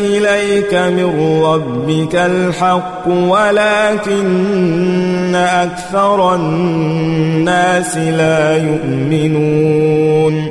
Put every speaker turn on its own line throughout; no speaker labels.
إليك من ربك الحق ولكن أكثر الناس لا يؤمنون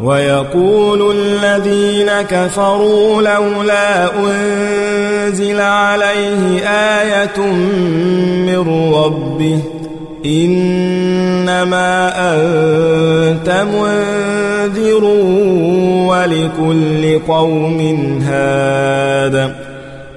ويقول الذين كفروا لولا أنزل عليه آية من ربه إنما أنت منذر ولكل قوم هاد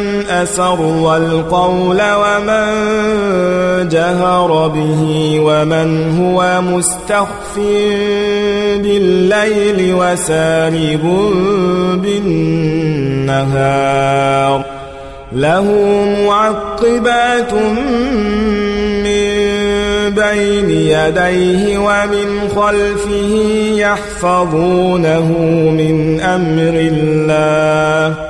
من أسر القول ومن جهر به ومن هو مستخف بالليل وسارب بالنهار له معقبات من بين يديه ومن خلفه يحفظونه من أمر الله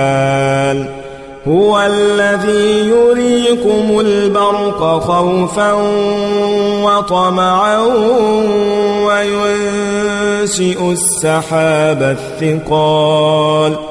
هو الذي يريكم البرق خوفا وطمعا وينشئ السحاب الثقال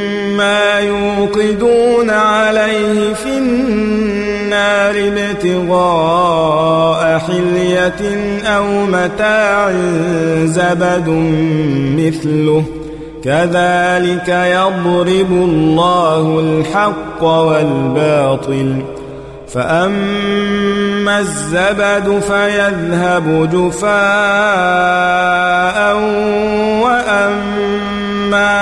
ومما يوقدون عليه في النار ابتغاء حلية أو متاع زبد مثله. كذلك يضرب الله الحق والباطل. فأما الزبد فيذهب جفاء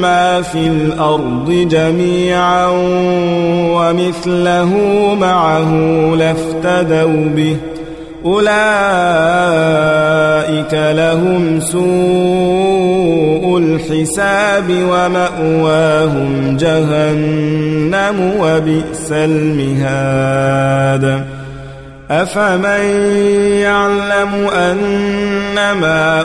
ما في الأرض جميعا ومثله معه لافتدوا به. أولئك لهم سوء الحساب ومأواهم جهنم وبئس المهاد. أفمن يعلم أنما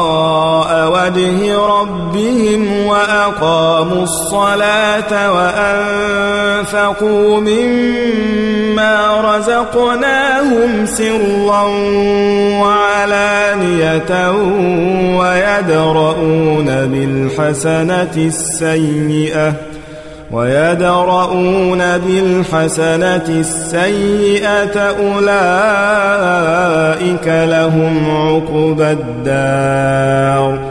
وأقاموا الصلاة وأنفقوا مما رزقناهم سرا وعلانية ويدرؤون بالحسنة السيئة ويدرؤون بالحسنة السيئة أولئك لهم عقبى الدار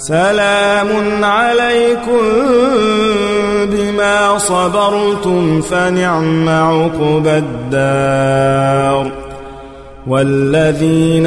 سلام عليكم بما صبرتم فنعم عقبى الدار والذين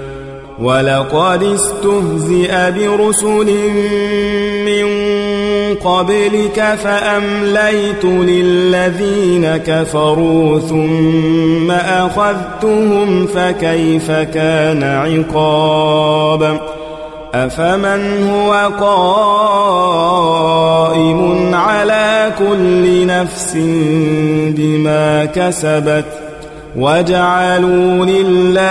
ولقد استهزئ برسل من قبلك فأمليت للذين كفروا ثم أخذتهم فكيف كان عقاب؟ أفمن هو قائم على كل نفس بما كسبت وجعلوا لله